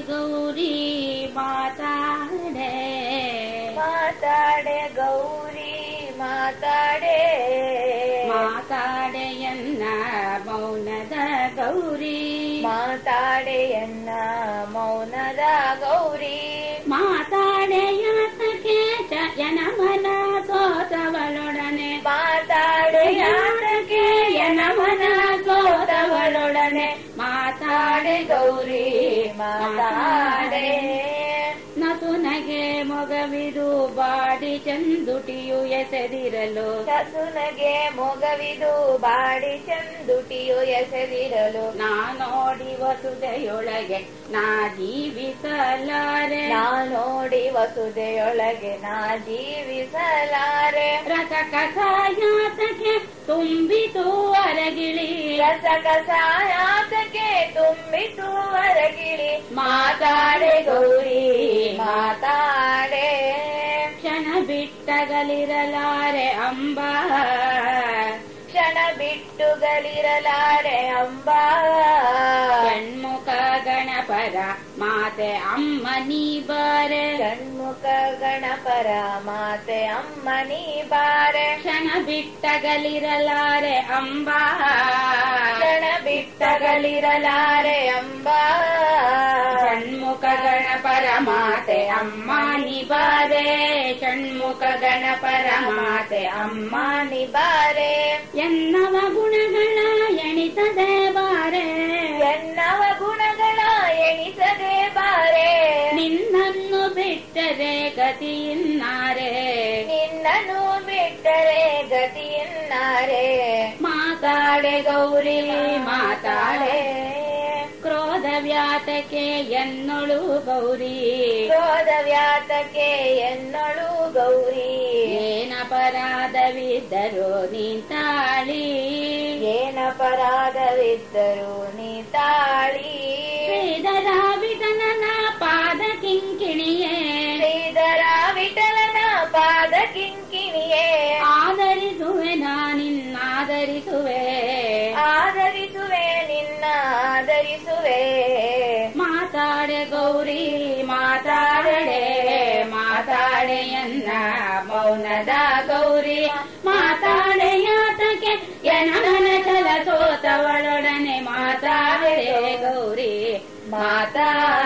ಗೌರಿ ಮಾತಾಡೆ. ಮಾತಾಡೆ ಗೌರಿ ಮಾತಾಡೆ. ಮಾತಾಡೆಯನ್ನ ಮೌನದ ಗೌರಿ. ಮಾತಾಡೆಯನ್ನ ಮೌನದ ಗೌರಿ. ಮಾತಾಡೆಯಾತಕ್ಕೆ ಜನಮನ ಸೋತವಳೊಡನೆ ಮಾತಾಡೆ ಗೌರಿ ಮಾತಾಡೆ. ನಸುನಗೆ ಮೊಗವಿದು ಬಾಡಿ ಚಂದುಟಿಯು ಎಸೆದಿರಲು. ನಸುನಗೆ ಮೊಗವಿದು ಬಾಡಿ ಚಂದುಟಿಯು ಎಸೆದಿರಲು. ನಾ ನೋಡಿ ವಸುದೆಯೊಳಗೆ ನಾ ಜೀವಿಸಲಾರೆ. ನಾ ನೋಡಿ ವಸುದೆಯೊಳಗೆ ನಾ ಜೀವಿಸಲಾರೆ. ರಸ ಕಸಾಯಾತಕ್ಕೆ ತುಂಬಿತು ಅರಗಿಳಿ. ರಸ ಕಸಾಯಾತಕ್ಕೆ ತುಂಬಿತು ಅರಗಿಳಿ. ಮಾತಾಡೆ ಗೌರಿ. ಮಾತಾಡೆ. ಕ್ಷಣ ಬಿಟ್ಟಗಲಿರಲಾರೆ ಅಂಬ. ಕ್ಷಣ ಬಿಟ್ಟುಗಲಿರಲಾರೆ ಅಂಬಾ. ಗಣಪರ ಮಾತೆ ಅಮ್ಮ ನೀ ಬಾರೆ. ಷಣ್ಮುಖ ಗಣಪರ ಮಾತೆ ಅಮ್ಮನಿ ಬಾರೆ. ಕ್ಷಣ ಬಿಟ್ಟಗಲಿರಲಾರೆ ಅಂಬ. ಕ್ಷಣ ಬಿಟ್ಟಗಲಿರಲಾರೆ ಅಂಬಾ. ಷಣ್ಮುಖ ಗಣಪರ ಮಾತೆ ಅಮ್ಮ ನೀ ಬಾರೆ. ಷಣ್ಮುಖ ಗಣಪರ ಮಾತೆ ಅಮ್ಮ ಅಮ್ಮನಿ ಬಾರೆ. ಎನ್ನವ ಗುಣಗಳ ಎಣಿಸದೆ ಗತಿಯಿನ್ನಾರೆ. ನಿನ್ನನು ಬಿಟ್ಟರೆ ಗತಿಯಿನ್ನಾರೆ. ಮಾತಾಡೆ ಗೌರಿ ಮಾತಾಡೆ. ಕ್ರೋಧ ವ್ಯಾತಕೆ ಎನ್ನೊಳು ಗೌರಿ. ಕ್ರೋಧ ವ್ಯಾತಕ್ಕೆ ಎನ್ನಳು ಗೌರಿ. ಏನಪರಾಧವಿದ್ದರು ನೀತಾಳಿ ಏನಪರಾಧವಿದ್ದರು ನೀ ನಾನಿನ್ನಾದರಿಸುವೆ ಆದರಿಸುವೆ ನಿನ್ನ ಆದರಿಸುವೆ ಮಾತಾಡೆ ಗೌರಿ ಮಾತಾಡೆ ಮಾತಾಡೆಯನ್ನ ಮೌನದ ಗೌರಿ. ಮಾತಾಡೆಯಾತಕ್ಕೆ ಎನ್ನ ಚಲ ಸೋತವಳೊಡನೆ ಮಾತಾಡೆ ಗೌರಿ. ಮಾತಾಡೆ